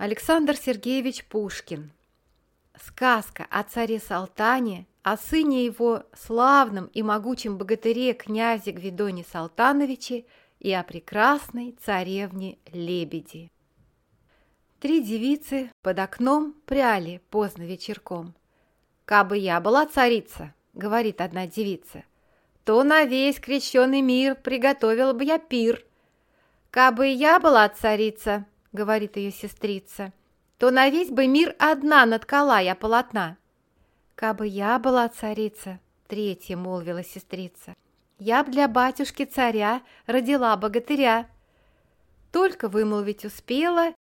Александр Сергеевич Пушкин. Сказка о царе Салтане, о сыне его славном и могучем богатыре князе Гвидоне Салтановиче и о прекрасной царевне Лебеди. Три девицы под окном пряли поздно вечерком. «Кабы я была царица», — говорит одна девица, «то на весь крещеный мир приготовила бы я пир». «Кабы я была царица», — говорит ее сестрица, «то на весь бы мир одна наткала я полотна». «Кабы я была царица», — третья молвила сестрица, «я б для батюшки царя родила богатыря». Только вымолвить успела,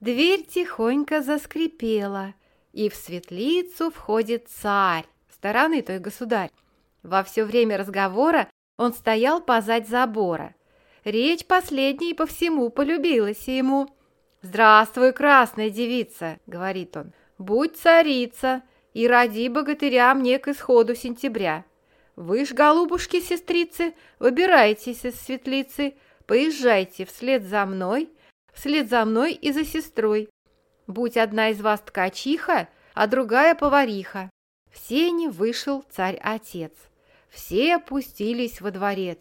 дверь тихонько заскрипела, и в светлицу входит царь, стороны той государь. Во все время разговора он стоял позадь забора. Речь последней по всему полюбилась ему. «Здравствуй, красная девица!» — говорит он. «Будь царица и роди богатыря мне к исходу сентября. Вы ж, голубушки-сестрицы, выбирайтесь из светлицы, поезжайте вслед за мной, вслед за мной и за сестрой. Будь одна из вас ткачиха, а другая повариха». В сене вышел царь-отец. Все опустились во дворец.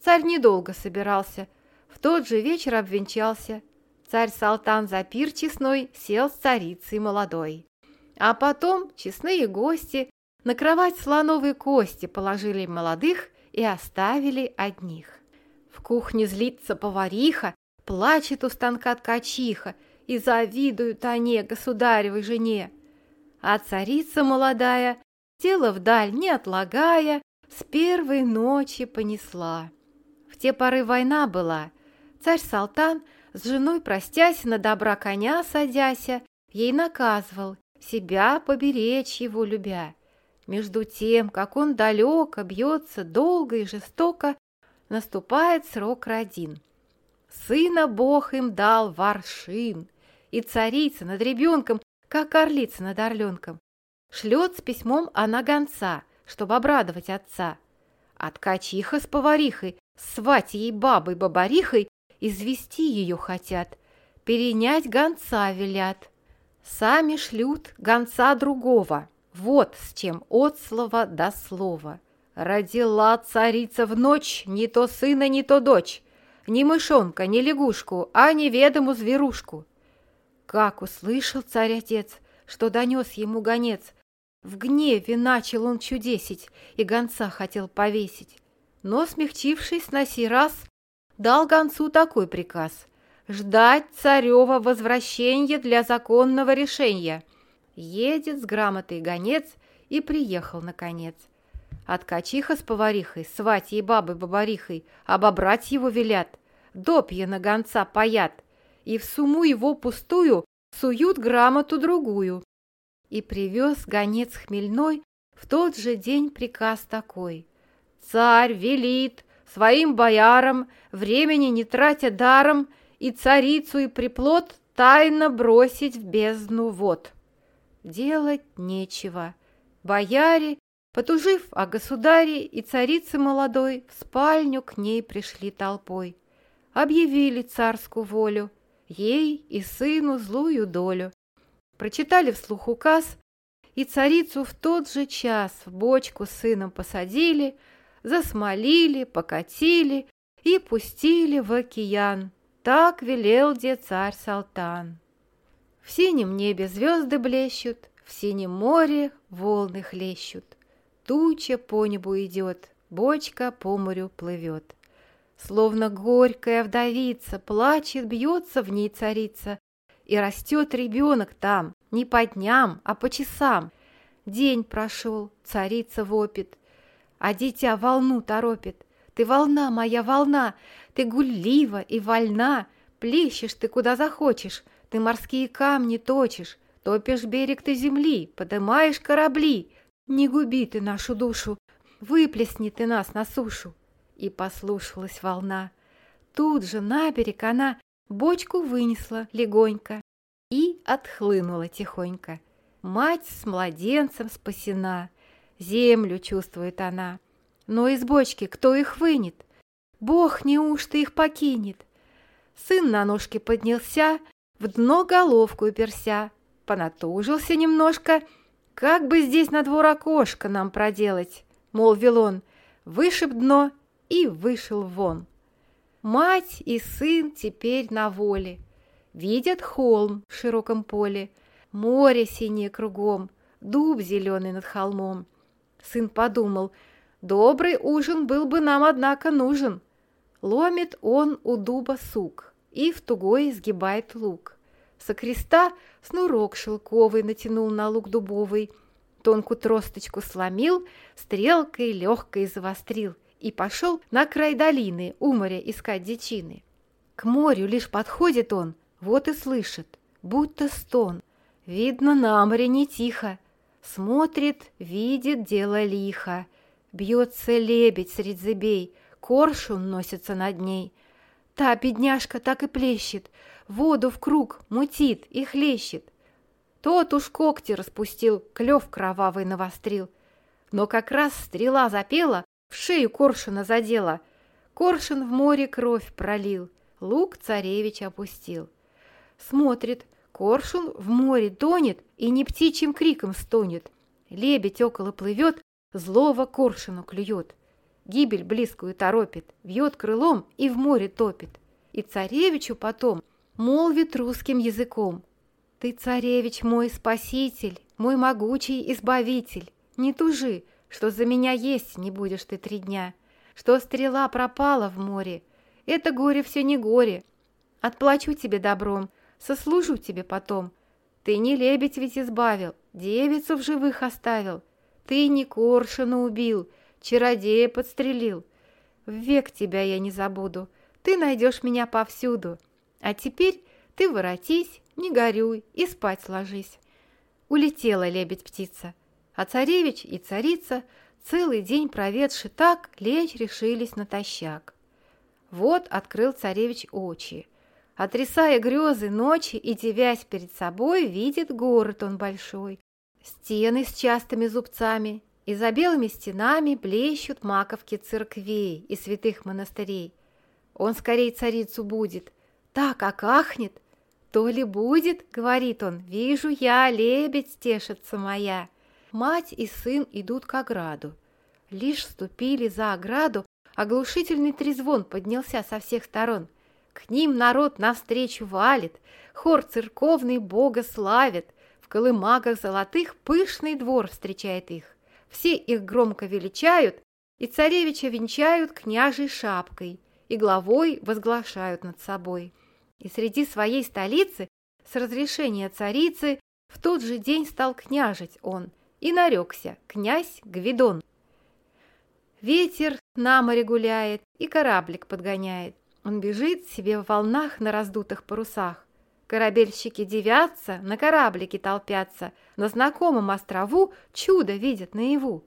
Царь недолго собирался, в тот же вечер обвенчался – Царь-салтан за пир честной сел с царицей молодой. А потом честные гости на кровать слоновые кости положили молодых и оставили одних. В кухне злится повариха, плачет у станка ткачиха, и завидуют они государевой жене. А царица молодая, тело вдаль не отлагая, с первой ночи понесла. В те поры война была. Царь-салтан с женой простясь, на добра коня садяся, ей наказывал себя поберечь его любя. Между тем, как он далеко бьется долго и жестоко, наступает срок родин. Сына Бог им дал варшин, и царица над ребенком, как орлица над орленком, шлет с письмом она гонца, чтобы обрадовать отца. А ткачиха с поварихой, сватьей бабой-бабарихой извести ее хотят, перенять гонца велят. Сами шлют гонца другого, вот с чем от слова до слова. Родила царица в ночь не то сына, не то дочь, ни мышонка, ни лягушку, а неведому зверушку. Как услышал царь-отец, что донес ему гонец, в гневе начал он чудесить и гонца хотел повесить. Но, смягчившись на сей раз, дал гонцу такой приказ – ждать царева возвращения для законного решения. Едет с грамотой гонец и приехал, наконец. От качиха с поварихой, сватьей бабой-бабарихой, обобрать его велят, допья на гонца паят, и в суму его пустую суют грамоту другую. И привез гонец хмельной в тот же день приказ такой. Царь велит своим боярам, времени не тратя даром, и царицу и приплод тайно бросить в бездну вод. Делать нечего. Бояре, потужив о государе и царице молодой, в спальню к ней пришли толпой. Объявили царскую волю, ей и сыну злую долю. Прочитали вслух указ, и царицу в тот же час в бочку с сыном посадили – засмолили, покатили и пустили в океан. Так велел де царь Салтан. В синем небе звезды блещут, в синем море волны хлещут. Туча по небу идет, бочка по морю плывет. Словно горькая вдовица, плачет, бьется в ней царица, и растет ребенок там, не по дням, а по часам. День прошел, царица вопит, а дитя волну торопит. Ты волна, моя волна, ты гуллива и вольна, плещешь ты куда захочешь, ты морские камни точишь, топишь берег ты земли, подымаешь корабли. Не губи ты нашу душу, выплесни ты нас на сушу. И послушалась волна. Тут же на берег она бочку вынесла легонько и отхлынула тихонько. Мать с младенцем спасена, Землю чувствует она. Но из бочки кто их вынет? Бог неужто их покинет? Сын на ножке поднялся, в дно головку уперся, понатужился немножко. «Как бы здесь на двор окошко нам проделать?» — молвил он, вышиб дно и вышел вон. Мать и сын теперь на воле. Видят холм в широком поле, море синее кругом, дуб зеленый над холмом. Сын подумал, добрый ужин был бы нам, однако, нужен. Ломит он у дуба сук и в тугой сгибает лук. Со креста снурок шелковый натянул на лук дубовый, тонкую тросточку сломил, стрелкой легкой завострил и пошел на край долины у моря искать дичины. К морю лишь подходит он, вот и слышит, будто стон. Видно, на море не тихо, смотрит, видит дело лихо. Бьется лебедь средь зыбей, коршун носится над ней. Та бедняжка так и плещет, воду в круг мутит и хлещет. Тот уж когти распустил, клев кровавый навострил. Но как раз стрела запела, в шею коршуна задела. Коршун в море кровь пролил, лук царевич опустил. Смотрит, коршун в море тонет и не птичьим криком стонет. Лебедь около плывет, злого коршуну клюет. Гибель близкую торопит, вьет крылом и в море топит. И царевичу потом молвит русским языком. Ты, царевич, мой спаситель, мой могучий избавитель. Не тужи, что за меня есть не будешь ты три дня, что стрела пропала в море. Это горе все не горе. Отплачу тебе добром, сослужу тебе потом. Ты не лебедь ведь избавил, девицу в живых оставил. Ты не коршуна убил, чародея подстрелил. Век тебя я не забуду, ты найдешь меня повсюду. А теперь ты воротись, не горюй и спать ложись. Улетела лебедь-птица, а царевич и царица, целый день проведши так, лечь решились натощак. Вот открыл царевич очи. Отрисая грезы ночи и девясь перед собой, видит город он большой. Стены с частыми зубцами, и за белыми стенами блещут маковки церквей и святых монастырей. Он скорей царицу будет, так как ахнет. То ли будет, говорит он, вижу я, лебедь стешится моя. Мать и сын идут к ограду. Лишь ступили за ограду, оглушительный трезвон поднялся со всех сторон. К ним народ навстречу валит, хор церковный Бога славит, в колымагах золотых пышный двор встречает их. Все их громко величают, и царевича венчают княжей шапкой, и главой возглашают над собой. И среди своей столицы, с разрешения царицы, в тот же день стал княжить он, и нарекся князь Гвидон. Ветер на море гуляет и кораблик подгоняет. Он бежит себе в волнах на раздутых парусах. Корабельщики девятся, на кораблике толпятся, на знакомом острову чудо видят наяву.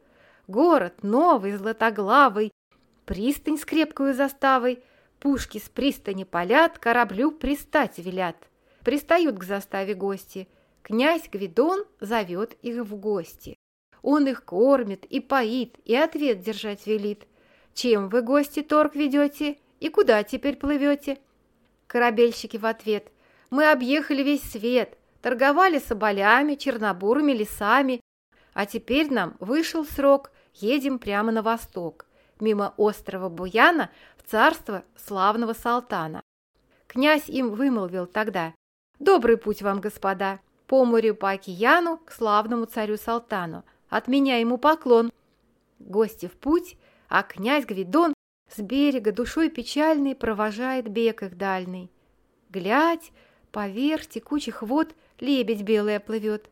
Город новый, златоглавый, пристань с крепкой заставой, пушки с пристани палят, кораблю пристать велят. Пристают к заставе гости. Князь Гвидон зовет их в гости. Он их кормит и поит, и ответ держать велит. Чем вы, гости, торг ведете и куда теперь плывете? Корабельщики в ответ – мы объехали весь свет, торговали соболями, чернобурыми лесами, а теперь нам вышел срок, едем прямо на восток, мимо острова Буяна в царство славного Салтана. Князь им вымолвил тогда, «Добрый путь вам, господа, по морю по океану к славному царю Салтану, от меня ему поклон». Гости в путь, а князь Гвидон с берега душой печальной провожает бег их дальний. Глядь, Поверх текучих вод лебедь белая плывет.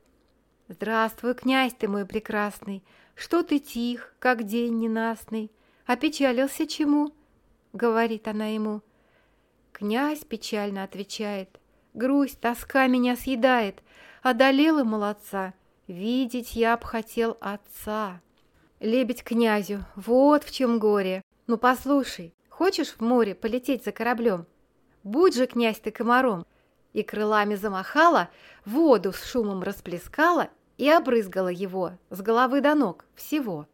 Здравствуй, князь ты мой прекрасный, Что ты тих, как день ненастный, Опечалился чему? Говорит она ему. Князь печально отвечает. Грусть, тоска меня съедает, Одолела молодца, Видеть я б хотел отца. Лебедь князю, вот в чем горе. Ну послушай, хочешь в море полететь за кораблем? Будь же, князь, ты комаром, и крылами замахала, воду с шумом расплескала и обрызгала его с головы до ног всего.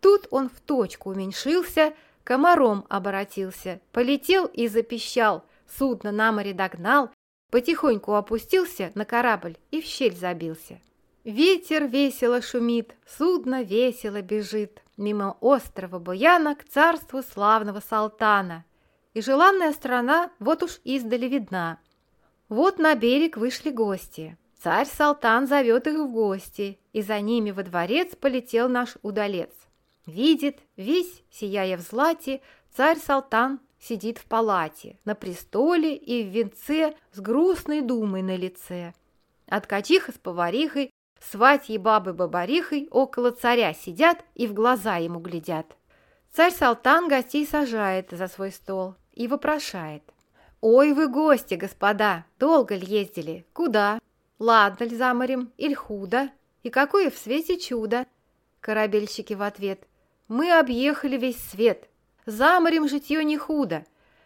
Тут он в точку уменьшился, комаром оборотился, полетел и запищал, судно на море догнал, потихоньку опустился на корабль и в щель забился. Ветер весело шумит, судно весело бежит мимо острова Буяна к царству славного Салтана. И желанная страна вот уж издали видна. Вот на берег вышли гости. Царь Салтан зовет их в гости, и за ними во дворец полетел наш удалец. Видит, весь, сияя в злате, царь Салтан сидит в палате, на престоле и в венце с грустной думой на лице. Откачиха с поварихой Сватьи бабы-бабарихой около царя сидят и в глаза ему глядят. Царь Салтан гостей сажает за свой стол и вопрошает. «Ой вы гости, господа, долго ли ездили? Куда? Ладно ли за морем или худо? И какое в свете чудо?» Корабельщики в ответ. «Мы объехали весь свет. За морем житье не худо.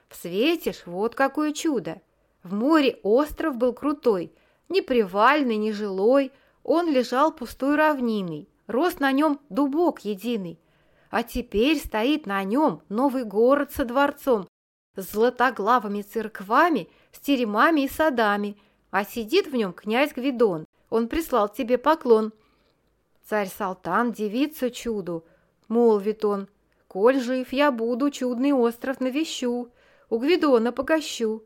В свете ж вот какое чудо. В море остров был крутой, ни привальный, ни жилой, он лежал пустой равниной, рос на нем дубок единый. А теперь стоит на нем новый город со дворцом, с златоглавыми церквами, с теремами и садами, а сидит в нем князь Гвидон. Он прислал тебе поклон. Царь Салтан девица чуду, молвит он, коль жив я буду, чудный остров навещу, у Гвидона погощу.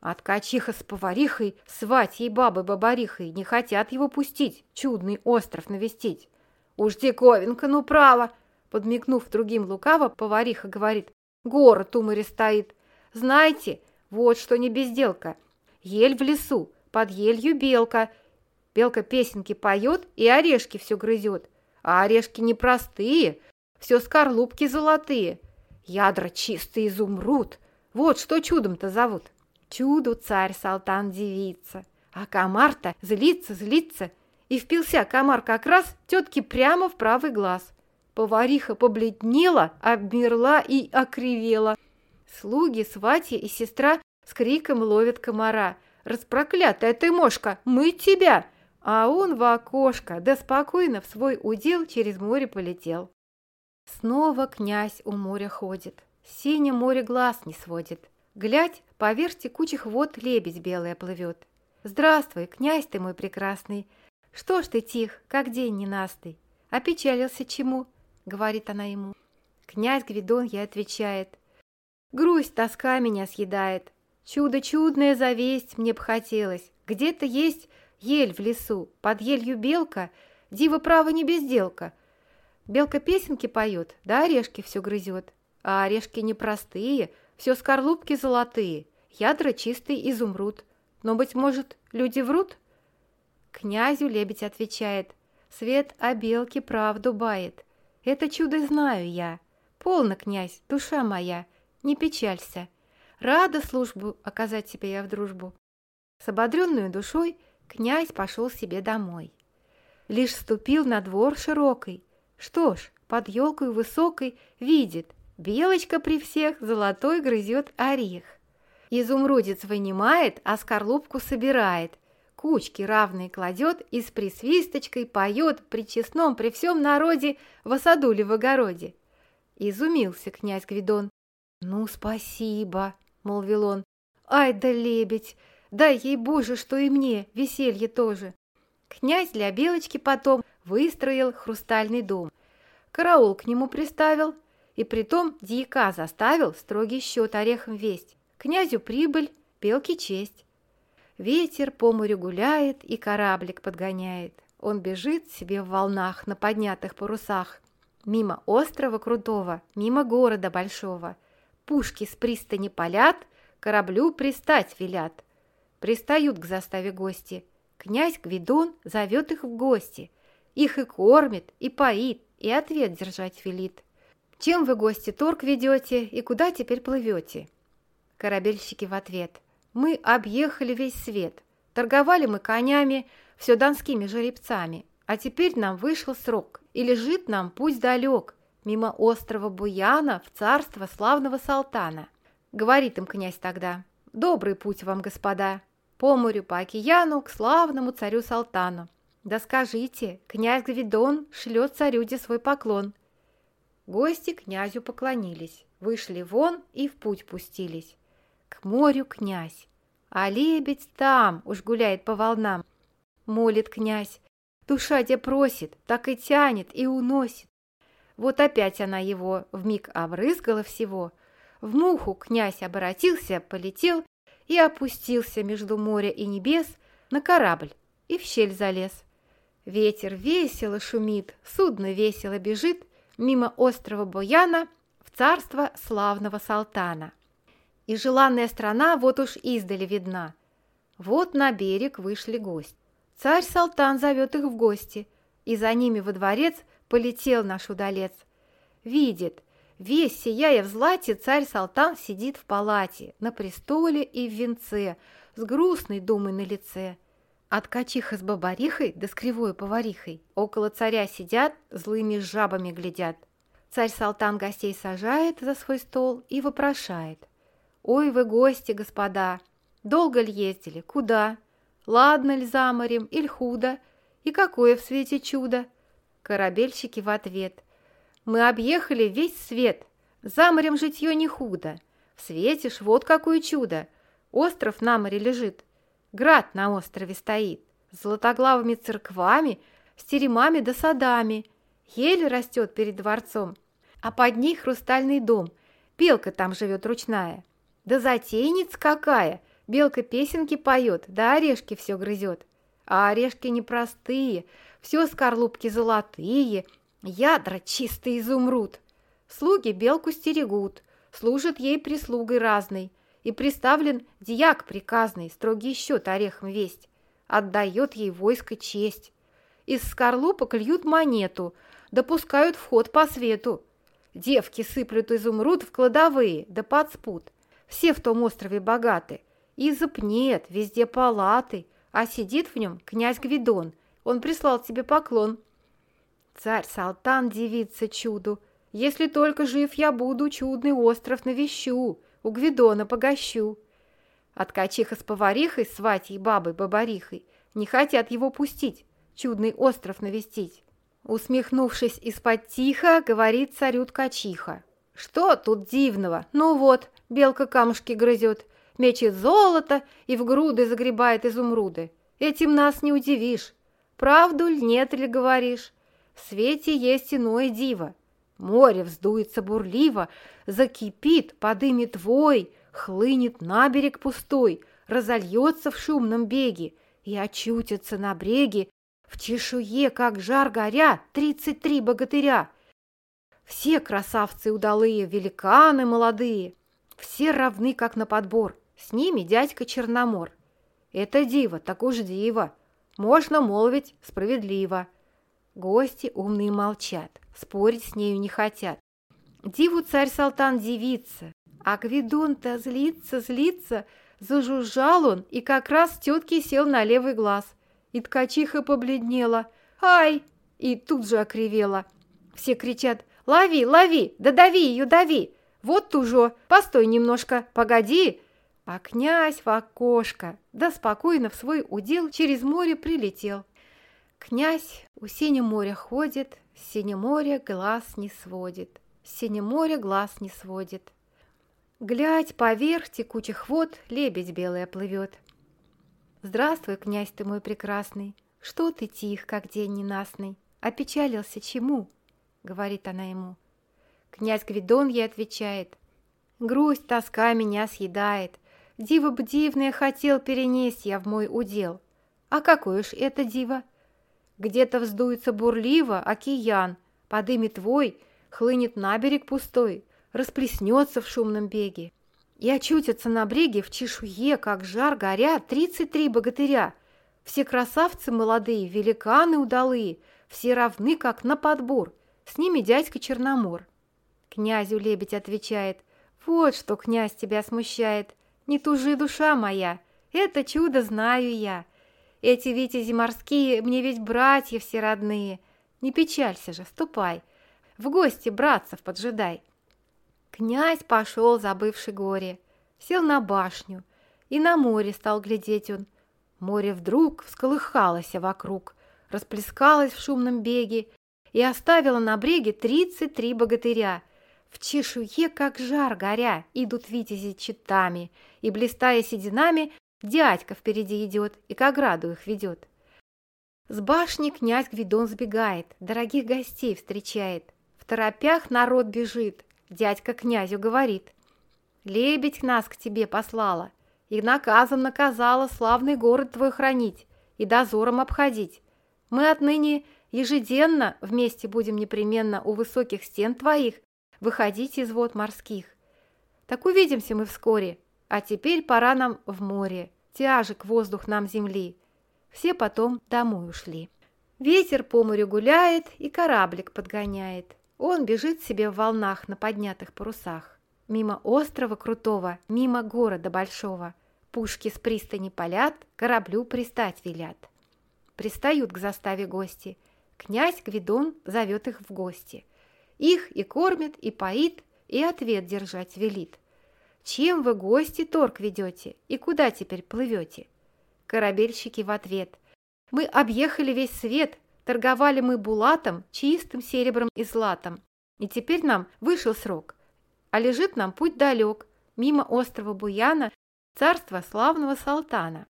А ткачиха с поварихой, сватьей бабы-бабарихой не хотят его пустить, чудный остров навестить. Уж диковинка, ну право! Подмигнув другим лукаво, повариха говорит, город у моря стоит. Знаете, вот что не безделка. Ель в лесу, под елью белка. Белка песенки поет и орешки все грызет. А орешки непростые, все скорлупки золотые. Ядра чистый изумруд. Вот что чудом-то зовут. Чуду царь Салтан девица, а комар-то злится, злится, и впился комар как раз тетке прямо в правый глаз. Повариха побледнела, обмерла и окривела. Слуги, сватья и сестра с криком ловят комара. «Распроклятая ты мошка, мы тебя!» А он в окошко, да спокойно в свой удел через море полетел. Снова князь у моря ходит, синее море глаз не сводит. Глядь, поверх текучих вод лебедь белая плывет. Здравствуй, князь ты мой прекрасный. Что ж ты тих, как день ненастый? Опечалился чему? Говорит она ему. Князь Гвидон ей отвечает. Грусть, тоска меня съедает. Чудо чудное завесть мне б хотелось. Где-то есть ель в лесу, под елью белка, дива право не безделка. Белка песенки поет, да орешки все грызет. А орешки непростые, все скорлупки золотые, ядра чистый изумруд. Но, быть может, люди врут? Князю лебедь отвечает, свет о белке правду бает. Это чудо знаю я. Полно, князь, душа моя, не печалься. Рада службу оказать тебе я в дружбу. С ободренную душой князь пошел себе домой. Лишь ступил на двор широкий. Что ж, под елкой высокой видит, Белочка при всех золотой грызет орех. Изумрудец вынимает, а скорлупку собирает. Кучки равные кладет и с присвисточкой поет при честном, при всем народе в осадуле в огороде. Изумился князь Гвидон. «Ну, спасибо», — молвил он. «Ай да лебедь! Дай ей, Боже, что и мне, веселье тоже!» Князь для Белочки потом выстроил хрустальный дом. Караул к нему приставил — и притом дьяка заставил строгий счет орехом весть. Князю прибыль, белке честь. Ветер по морю гуляет и кораблик подгоняет. Он бежит себе в волнах на поднятых парусах. Мимо острова крутого, мимо города большого. Пушки с пристани палят, кораблю пристать велят. Пристают к заставе гости. Князь Гвидон зовет их в гости. Их и кормит, и поит, и ответ держать велит. Чем вы, гости, торг ведете и куда теперь плывете?» Корабельщики в ответ. «Мы объехали весь свет. Торговали мы конями, все донскими жеребцами. А теперь нам вышел срок, и лежит нам путь далек, мимо острова Буяна в царство славного Салтана». Говорит им князь тогда. «Добрый путь вам, господа, по морю, по океану, к славному царю Салтану. Да скажите, князь Гвидон шлет царюде свой поклон». Гости князю поклонились, вышли вон и в путь пустились. К морю князь. А лебедь там уж гуляет по волнам. Молит князь, душа тебя просит, так и тянет и уносит. Вот опять она его вмиг обрызгала всего. В муху князь обратился, полетел и опустился между моря и небес на корабль и в щель залез. Ветер весело шумит, судно весело бежит мимо острова Бояна в царство славного Салтана. И желанная страна вот уж издали видна. Вот на берег вышли гости. Царь Салтан зовет их в гости, и за ними во дворец полетел наш удалец. Видит, весь сияя в злате, царь Салтан сидит в палате, на престоле и в венце, с грустной думой на лице. От качиха с бабарихой да с кривой поварихой около царя сидят, злыми жабами глядят. Царь Салтан гостей сажает за свой стол и вопрошает. «Ой вы гости, господа! Долго ли ездили? Куда? Ладно ли за морем или худо? И какое в свете чудо? Корабельщики в ответ. Мы объехали весь свет. За морем житье не худо. В свете ж вот какое чудо. Остров на море лежит. Град на острове стоит. С золотоглавыми церквами, с теремами да садами. Ель растет перед дворцом, а под ней хрустальный дом. Белка там живет ручная. Да затейница какая! Белка песенки поет, да орешки все грызет. А орешки непростые, все скорлупки золотые, ядра чистый изумруд. Слуги белку стерегут, служат ей прислугой разной, и приставлен дьяк приказный, строгий счет орехом весть, отдает ей войско честь. Из скорлупок льют монету, допускают вход по свету. Девки сыплют изумруд в кладовые, да под спут. Все в том острове богаты, Изоб нет, везде палаты, а сидит в нем князь Гвидон. Он прислал тебе поклон. Царь Салтан дивится чуду. Если только жив я буду, чудный остров навещу, у Гвидона погощу. От качиха с поварихой, сватьей бабой Бабарихой, не хотят его пустить, чудный остров навестить. Усмехнувшись из-под тихо, говорит царю ткачиха. «Что тут дивного? Ну вот, белка камушки грызет, мечет золото и в груды загребает изумруды. Этим нас не удивишь. Правду ли нет ли говоришь? В свете есть иное диво. Море вздуется бурливо, закипит, подымет вой, хлынет на берег пустой, разольется в шумном беге и очутится на бреге в чешуе, как жар горя, тридцать три богатыря. Все красавцы удалые, великаны молодые, все равны, как на подбор. С ними дядька Черномор. Это диво, так уж диво. Можно молвить справедливо. Гости умные молчат, спорить с нею не хотят. Диву царь Салтан дивится, а Гвидон-то злится, злится. Зажужжал он и как раз тетке сел на левый глаз. И ткачиха побледнела. «Ай!» И тут же окривела. Все кричат «Лови, лови! Да дави ее, дави! Вот тужо! Постой немножко, погоди!» А князь в окошко, да спокойно в свой удел через море прилетел. Князь у синего моря ходит, с синего моря глаз не сводит, с синего моря глаз не сводит. Глядь, поверх текучих вод лебедь белая плывет. Здравствуй, князь ты мой прекрасный, что ты тих, как день ненастный, опечалился чему? Говорит она ему. Князь Гвидон ей отвечает, грусть, тоска меня съедает, Диво б дивное хотел перенесть я в мой удел. А какой уж это диво? Где-то вздуется бурливо океан, подымет твой, хлынет на берег пустой, расплеснется в шумном беге. И очутятся на бреге в чешуе, как жар горя, тридцать три богатыря. Все красавцы молодые, великаны удалые, все равны, как на подбор. С ними дядька Черномор. Князю лебедь отвечает, вот что, князь, тебя смущает. Не тужи, душа моя, это чудо знаю я. Эти витязи морские мне ведь братья все родные. Не печалься же, ступай, в гости братцев поджидай. Князь пошел, забывший горе, сел на башню, и на море стал глядеть он. Море вдруг всколыхалось вокруг, расплескалось в шумном беге и оставило на бреге тридцать три богатыря, в чешуе, как жар горя, идут витязи читами, и, блистая сединами, Дядька впереди идет и к ограду их ведет. С башни князь Гвидон сбегает, дорогих гостей встречает. В торопях народ бежит, дядька князю говорит. Лебедь нас к тебе послала, и наказом наказала славный город твой хранить и дозором обходить. Мы отныне ежеденно вместе будем непременно у высоких стен твоих выходить из вод морских. Так увидимся мы вскоре, а теперь пора нам в море, тяжек воздух нам земли. Все потом домой ушли. Ветер по морю гуляет и кораблик подгоняет. Он бежит себе в волнах на поднятых парусах. Мимо острова крутого, мимо города большого. Пушки с пристани палят, кораблю пристать велят. Пристают к заставе гости. Князь Гвидон зовет их в гости. Их и кормит, и поит, и ответ держать велит. Чем вы гости торг ведете и куда теперь плывете? Корабельщики в ответ. Мы объехали весь свет, торговали мы булатом, чистым серебром и златом. И теперь нам вышел срок. А лежит нам путь далек, мимо острова Буяна, царства славного Салтана.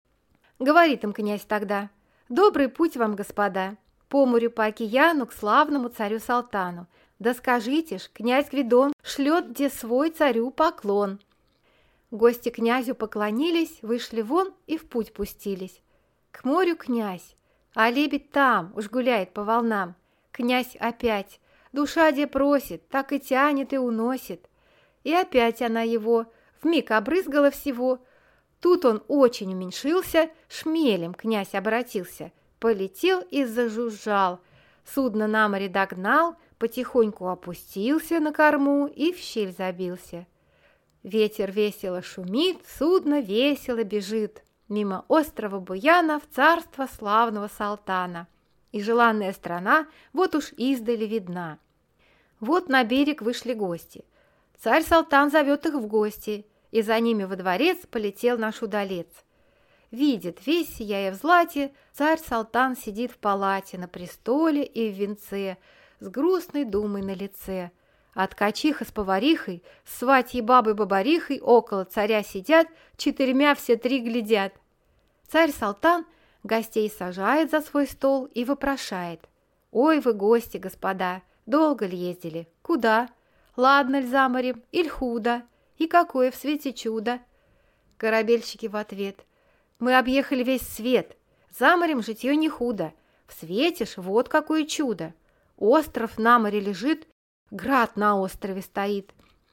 Говорит им князь тогда, «Добрый путь вам, господа, по морю по океану к славному царю Салтану. Да скажите ж, князь Гвидон шлет где свой царю поклон». Гости князю поклонились, вышли вон и в путь пустились. К морю князь, а лебедь там, уж гуляет по волнам. Князь опять, душа где просит, так и тянет и уносит. И опять она его, вмиг обрызгала всего. Тут он очень уменьшился, шмелем князь обратился, полетел и зажужжал. Судно на море догнал, потихоньку опустился на корму и в щель забился. Ветер весело шумит, судно весело бежит мимо острова Буяна в царство славного Салтана. И желанная страна вот уж издали видна. Вот на берег вышли гости. Царь Салтан зовет их в гости, и за ними во дворец полетел наш удалец. Видит, весь сияя в злате, царь Салтан сидит в палате на престоле и в венце, с грустной думой на лице – а ткачиха с поварихой, сватьей бабой-бабарихой около царя сидят, четырьмя все три глядят. Царь-салтан гостей сажает за свой стол и вопрошает. «Ой вы, гости, господа, долго ли ездили? Куда? Ладно ли за морем, или худо? И какое в свете чудо?» Корабельщики в ответ. «Мы объехали весь свет. За морем житье не худо. В свете ж вот какое чудо. Остров на море лежит, Град на острове стоит.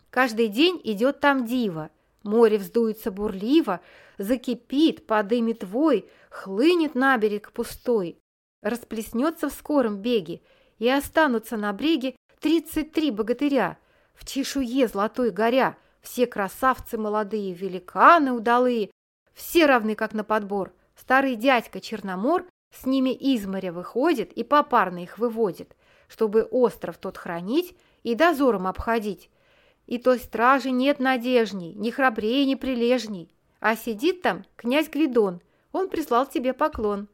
Каждый день идет там дива. Море вздуется бурливо, закипит, подымет вой, хлынет на берег пустой. Расплеснется в скором беге, и останутся на бреге тридцать три богатыря, в чешуе золотой горя, все красавцы молодые, великаны удалые, все равны как на подбор. Старый дядька Черномор с ними из моря выходит и попарно их выводит, чтобы остров тот хранить и дозором обходить. И той стражи нет надежней, ни храбрее, ни прилежней. А сидит там князь Гвидон, он прислал тебе поклон.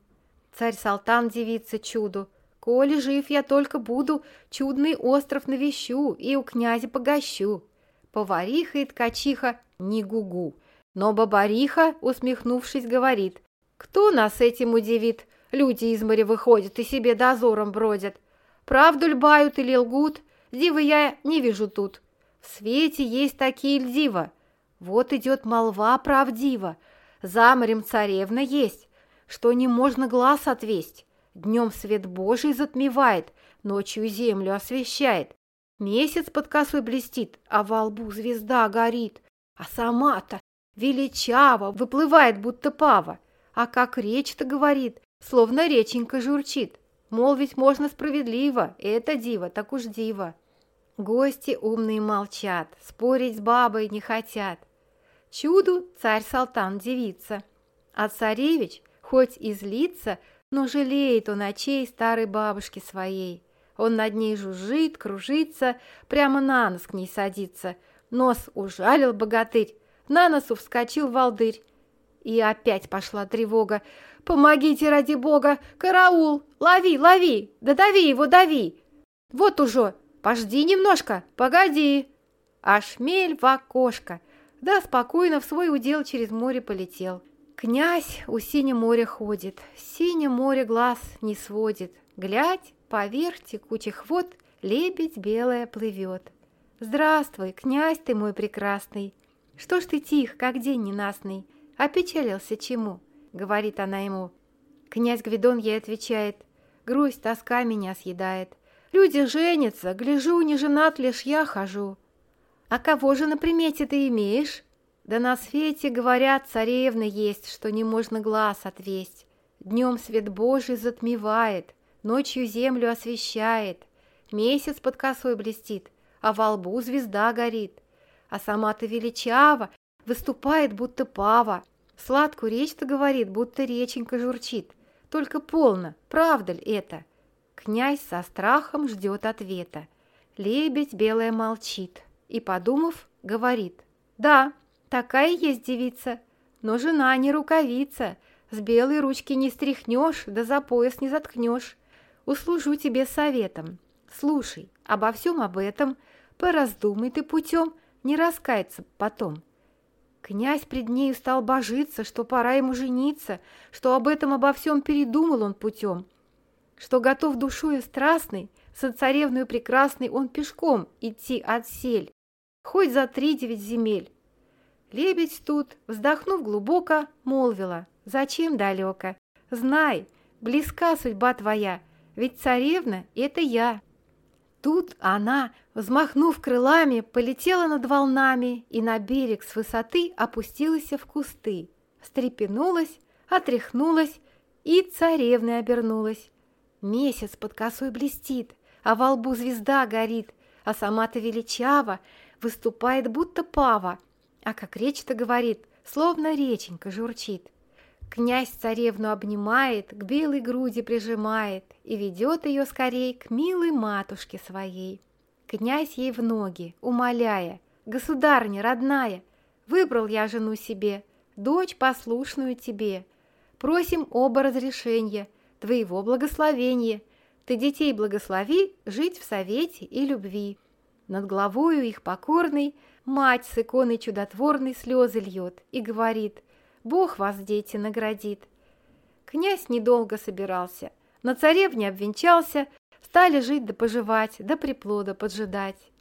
Царь Салтан дивится чуду. Коли жив я только буду, чудный остров навещу и у князя погощу. Повариха и ткачиха не гугу. Но бабариха, усмехнувшись, говорит, «Кто нас этим удивит? Люди из моря выходят и себе дозором бродят. Правду льбают или лгут, Дивы я не вижу тут. В свете есть такие льдива. Вот идет молва правдива. За морем царевна есть, что не можно глаз отвесть. Днем свет Божий затмевает, ночью землю освещает. Месяц под косой блестит, а во лбу звезда горит. А сама-то величаво выплывает, будто пава. А как речь-то говорит, словно реченька журчит. Мол, ведь можно справедливо, это диво, так уж диво. Гости умные молчат, спорить с бабой не хотят. Чуду царь-салтан девица, а царевич, хоть и злится, но жалеет он очей старой бабушки своей. Он над ней жужжит, кружится, прямо на нос к ней садится. Нос ужалил богатырь, на носу вскочил волдырь. И опять пошла тревога. «Помогите ради бога! Караул! Лови, лови! Да дави его, дави!» Вот уже Пожди немножко, погоди!» А шмель в окошко, да спокойно в свой удел через море полетел. Князь у синего моря ходит, Синее море глаз не сводит. Глядь, поверх текучих вод Лебедь белая плывет. Здравствуй, князь ты мой прекрасный, Что ж ты тих, как день ненастный? Опечалился чему? Говорит она ему. Князь Гвидон ей отвечает. Грусть, тоска меня съедает. Люди женятся, гляжу, не женат лишь я хожу. А кого же на примете ты имеешь? Да на свете, говорят, царевны есть, что не можно глаз отвесть. Днем свет Божий затмевает, ночью землю освещает. Месяц под косой блестит, а во лбу звезда горит. А сама-то величава, выступает, будто пава. Сладкую речь-то говорит, будто реченька журчит. Только полно, правда ли это? Князь со страхом ждет ответа. Лебедь белая молчит и, подумав, говорит. Да, Такая есть девица, но жена не рукавица, с белой ручки не стряхнешь, да за пояс не заткнешь. Услужу тебе советом. Слушай, обо всем об этом, пораздумай ты путем, не раскаяться потом. Князь пред нею стал божиться, что пора ему жениться, что об этом обо всем передумал он путем, что готов душою страстной, со царевную прекрасной он пешком идти от сель, хоть за три девять земель, Лебедь тут, вздохнув глубоко, молвила, «Зачем далеко? Знай, близка судьба твоя, ведь царевна — это я». Тут она, взмахнув крылами, полетела над волнами и на берег с высоты опустилась в кусты, встрепенулась, отряхнулась и царевной обернулась. Месяц под косой блестит, а во лбу звезда горит, а сама-то величава, выступает будто пава, а как речь-то говорит, словно реченька журчит. Князь царевну обнимает, к белой груди прижимает и ведет ее скорей к милой матушке своей. Князь ей в ноги, умоляя, «Государня, родная, выбрал я жену себе, дочь послушную тебе. Просим оба разрешения, твоего благословения. Ты детей благослови жить в совете и любви». Над головою их покорный Мать с иконой чудотворной слезы льет и говорит «Бог вас, дети, наградит». Князь недолго собирался, на царевне обвенчался, стали жить да поживать, да приплода поджидать.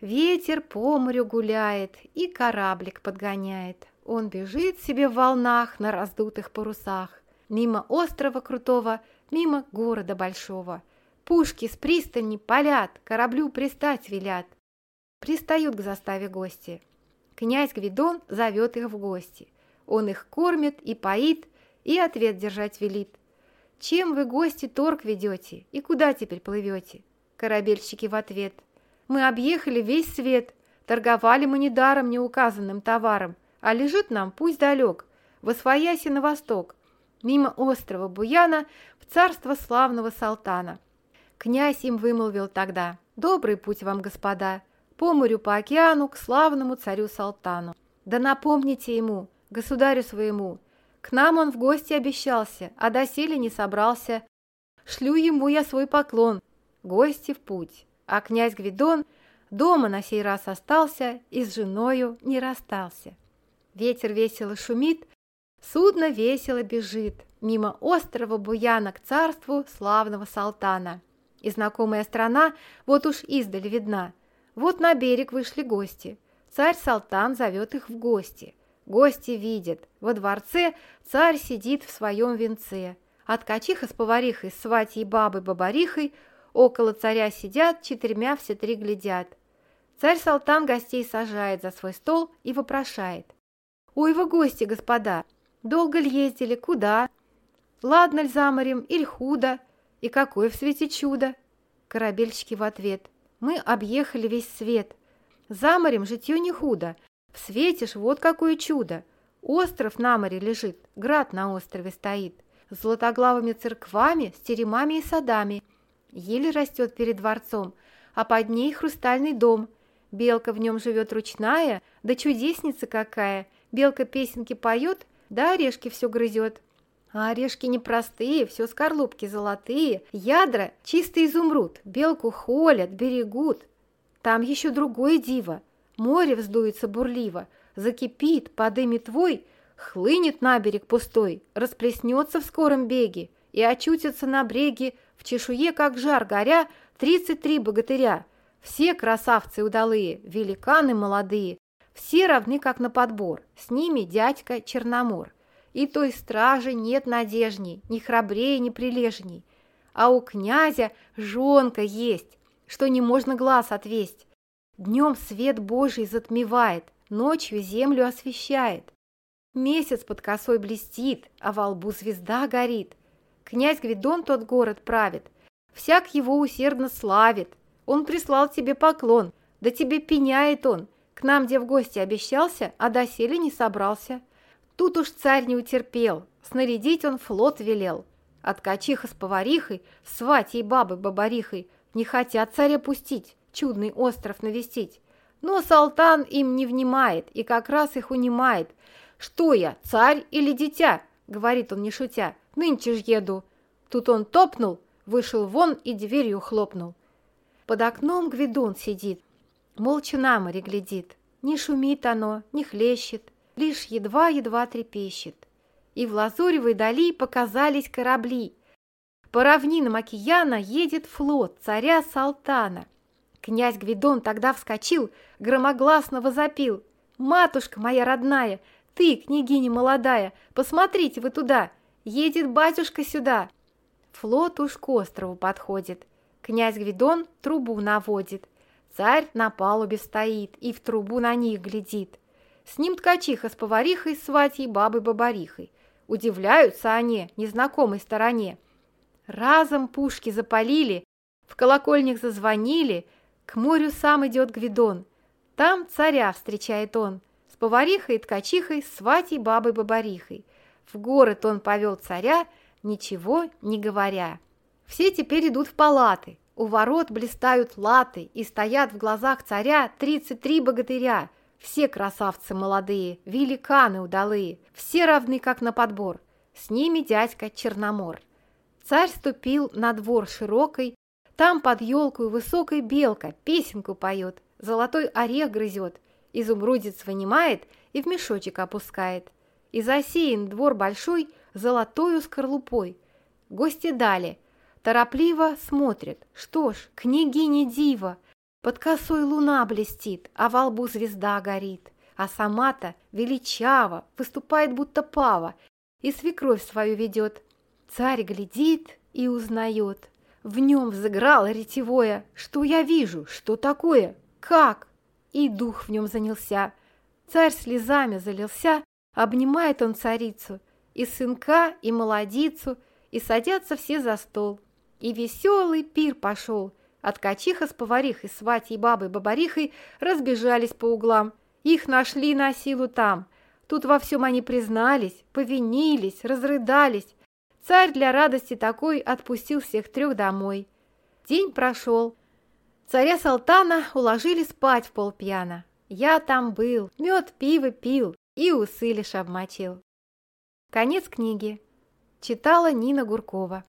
Ветер по морю гуляет и кораблик подгоняет. Он бежит себе в волнах на раздутых парусах, мимо острова крутого, мимо города большого. Пушки с пристани палят, кораблю пристать велят. Пристают к заставе гости. Князь Гвидон зовет их в гости. Он их кормит и поит, и ответ держать велит. «Чем вы, гости, торг ведете, и куда теперь плывете?» Корабельщики в ответ. «Мы объехали весь свет, торговали мы недаром неуказанным товаром, а лежит нам пусть далек, восвояси на восток, мимо острова Буяна в царство славного Салтана». Князь им вымолвил тогда, «Добрый путь вам, господа, по морю, по океану, к славному царю Салтану. Да напомните ему, государю своему, к нам он в гости обещался, а доселе не собрался. Шлю ему я свой поклон, гости в путь. А князь Гвидон дома на сей раз остался и с женою не расстался. Ветер весело шумит, судно весело бежит мимо острова Буяна к царству славного Салтана. И знакомая страна вот уж издали видна – вот на берег вышли гости. Царь Салтан зовет их в гости. Гости видят. Во дворце царь сидит в своем венце. А ткачиха с поварихой, с сватьей бабой бабарихой около царя сидят, четырьмя все три глядят. Царь Салтан гостей сажает за свой стол и вопрошает. «Ой, вы гости, господа, долго ли ездили, куда? Ладно ли за морем или худо? И какое в свете чудо?» Корабельщики в ответ – мы объехали весь свет. За морем житье не худо. В свете ж вот какое чудо. Остров на море лежит, град на острове стоит. С златоглавыми церквами, с теремами и садами. Еле растет перед дворцом, а под ней хрустальный дом. Белка в нем живет ручная, да чудесница какая. Белка песенки поет, да орешки все грызет. А орешки непростые, все скорлупки золотые, ядра чистый изумруд, белку холят, берегут. Там еще другое диво. Море вздуется бурливо, закипит, подымет твой, хлынет на берег пустой, расплеснется в скором беге и очутится на бреге в чешуе, как жар горя, тридцать три богатыря. Все красавцы удалые, великаны молодые, все равны, как на подбор, с ними дядька Черномор. И той стражи нет надежней, ни храбрее, ни прилежней. А у князя жонка есть, что не можно глаз отвесть. Днем свет Божий затмевает, ночью землю освещает. Месяц под косой блестит, а во лбу звезда горит. Князь Гвидон тот город правит, всяк его усердно славит. Он прислал тебе поклон, да тебе пеняет он. К нам, где в гости обещался, а доселе не собрался. Тут уж царь не утерпел, снарядить он флот велел. От качиха с поварихой, сватей бабы-бабарихой не хотят царя пустить, чудный остров навестить. Но Салтан им не внимает и как раз их унимает. «Что я, царь или дитя?» — говорит он не шутя. «Нынче ж еду». Тут он топнул, вышел вон и дверью хлопнул. Под окном Гвидон сидит, молча на море глядит. Не шумит оно, не хлещет, лишь едва-едва трепещет. И в лазуревой дали показались корабли. По равнинам океана едет флот царя Салтана. Князь Гвидон тогда вскочил, громогласно возопил. «Матушка моя родная, ты, княгиня молодая, посмотрите вы туда, едет батюшка сюда!» Флот уж к острову подходит. Князь Гвидон трубу наводит. Царь на палубе стоит и в трубу на них глядит. С ним ткачиха с поварихой, сватьей, бабой-бабарихой. Удивляются они незнакомой стороне. Разом пушки запалили, в колокольнях зазвонили, к морю сам идет Гвидон. Там царя встречает он, с поварихой, ткачихой, сватей, бабой-бабарихой. В город он повел царя, ничего не говоря. Все теперь идут в палаты, у ворот блистают латы, и стоят в глазах царя тридцать три богатыря. Все красавцы молодые, великаны удалые, все равны, как на подбор. С ними дядька Черномор. Царь ступил на двор широкой, там под елкой высокой белка песенку поет, золотой орех грызет, изумрудец вынимает и в мешочек опускает. И засеян двор большой золотою скорлупой. Гости дали – Торопливо смотрит. Что ж, княгиня дива. Под косой луна блестит, а во лбу звезда горит. А сама-то величава, выступает будто пава, и свекровь свою ведет. Царь глядит и узнает. В нем взыграло ретевое. Что я вижу? Что такое? Как? И дух в нем занялся. Царь слезами залился, обнимает он царицу, и сынка, и молодицу, и садятся все за стол. И веселый пир пошел. От качиха с поварихой, сватьей, бабой, бабарихой разбежались по углам. Их нашли на силу там. Тут во всем они признались, повинились, разрыдались. Царь для радости такой отпустил всех трех домой. День прошел. Царя Салтана уложили спать в полпьяна. Я там был, мед, пиво пил и усы лишь обмочил. Конец книги. Читала Нина Гуркова.